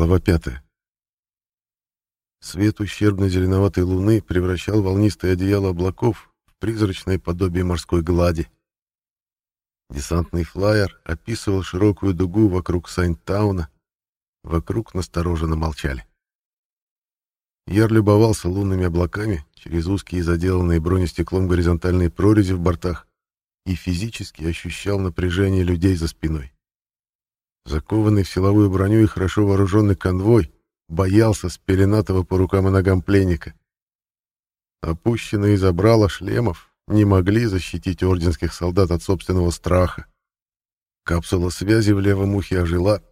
Глава 5. Свет ущербной зеленоватой луны превращал волнистое одеяло облаков в призрачное подобие морской глади. Десантный флайер описывал широкую дугу вокруг Сайнтауна. Вокруг настороженно молчали. Яр любовался лунными облаками через узкие заделанные бронестеклом горизонтальные прорези в бортах и физически ощущал напряжение людей за спиной. Закованный в силовую броню и хорошо вооруженный конвой боялся спеленатого по рукам и ногам пленника. Опущенные забрала шлемов не могли защитить орденских солдат от собственного страха. Капсула связи в левом ухе ожила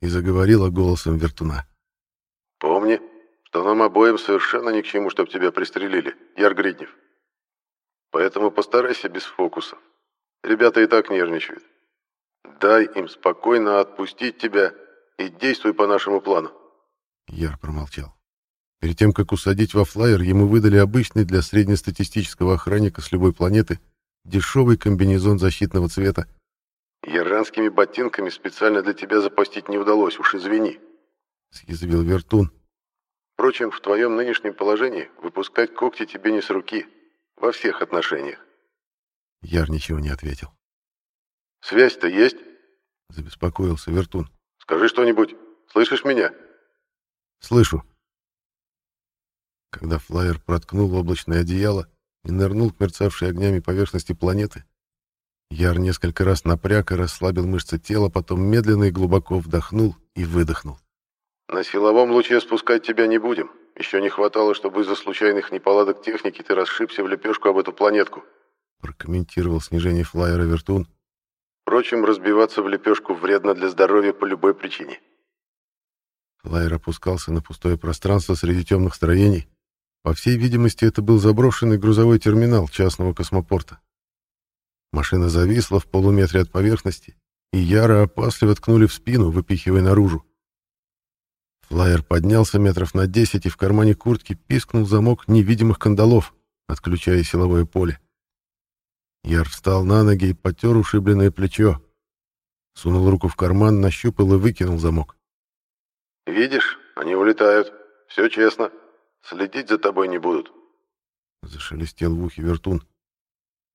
и заговорила голосом вертуна. «Помни, что нам обоим совершенно ни к чему, чтобы тебя пристрелили, Яр. Поэтому постарайся без фокусов. Ребята и так нервничают. Дай им спокойно отпустить тебя и действуй по нашему плану. Яр промолчал. Перед тем, как усадить во флайер, ему выдали обычный для среднестатистического охранника с любой планеты дешевый комбинезон защитного цвета. «Яранскими ботинками специально для тебя запастить не удалось, уж извини», — съязвил Вертун. «Впрочем, в твоем нынешнем положении выпускать когти тебе не с руки, во всех отношениях». Яр ничего не ответил. «Связь-то есть?» — забеспокоился Вертун. «Скажи что-нибудь. Слышишь меня?» «Слышу». Когда флайер проткнул облачное одеяло и нырнул к мерцавшей огнями поверхности планеты, Яр несколько раз напряг и расслабил мышцы тела, потом медленно и глубоко вдохнул и выдохнул. «На силовом луче спускать тебя не будем. Еще не хватало, чтобы из-за случайных неполадок техники ты расшибся в лепешку об эту планетку», прокомментировал снижение флайера Вертун, Впрочем, разбиваться в лепешку вредно для здоровья по любой причине. Флайер опускался на пустое пространство среди темных строений. По всей видимости, это был заброшенный грузовой терминал частного космопорта. Машина зависла в полуметре от поверхности, и яро опасливо ткнули в спину, выпихивая наружу. Флайер поднялся метров на десять, и в кармане куртки пискнул замок невидимых кандалов, отключая силовое поле. Яр встал на ноги и потер ушибленное плечо. Сунул руку в карман, нащупал и выкинул замок. «Видишь, они улетают. Все честно. Следить за тобой не будут». Зашелестел в ухе вертун.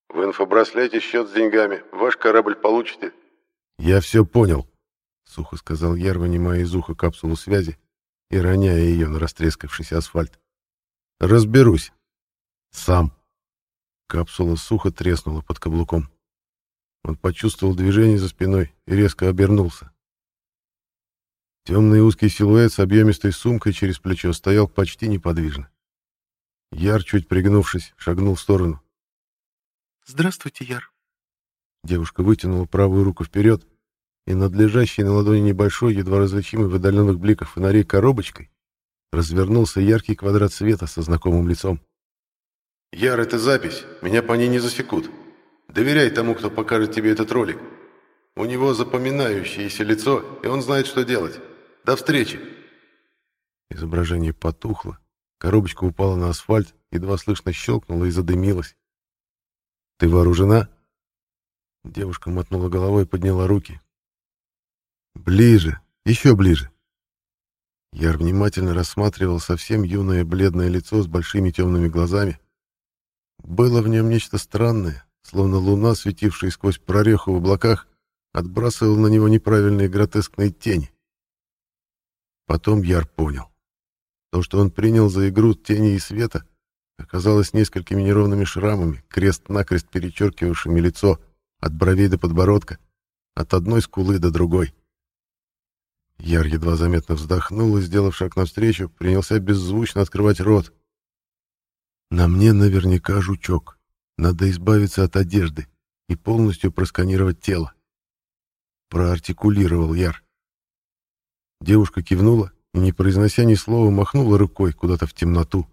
«В инфобраслете счет с деньгами. Ваш корабль получите». «Я все понял», — сухо сказал Яр, вынимая из уха капсулу связи и роняя ее на растрескавшийся асфальт. «Разберусь. Сам». Капсула сухо треснула под каблуком. Он почувствовал движение за спиной и резко обернулся. Темный узкий силуэт с объемистой сумкой через плечо стоял почти неподвижно. Яр, чуть пригнувшись, шагнул в сторону. «Здравствуйте, Яр». Девушка вытянула правую руку вперед, и над лежащей на ладони небольшой, едва различимой в отдаленных бликах фонарей коробочкой развернулся яркий квадрат света со знакомым лицом. «Яр, это запись. Меня по ней не засекут. Доверяй тому, кто покажет тебе этот ролик. У него запоминающееся лицо, и он знает, что делать. До встречи!» Изображение потухло. Коробочка упала на асфальт, едва слышно щелкнула и задымилась. «Ты вооружена?» Девушка мотнула головой и подняла руки. «Ближе, еще ближе!» Яр внимательно рассматривал совсем юное бледное лицо с большими темными глазами, было в нем нечто странное, словно луна, светившая сквозь прореху в облаках, отбрасывала на него неправильные гротескные тени. Потом Яр понял. То, что он принял за игру тени и света, оказалось несколькими неровными шрамами, крест-накрест перечеркивавшими лицо от бровей до подбородка, от одной скулы до другой. Яр едва заметно вздохнул и, сделав шаг навстречу, принялся беззвучно открывать рот, на мне наверняка жучок. Надо избавиться от одежды и полностью просканировать тело. Проартикулировал Яр. Девушка кивнула и, не произнося ни слова, махнула рукой куда-то в темноту.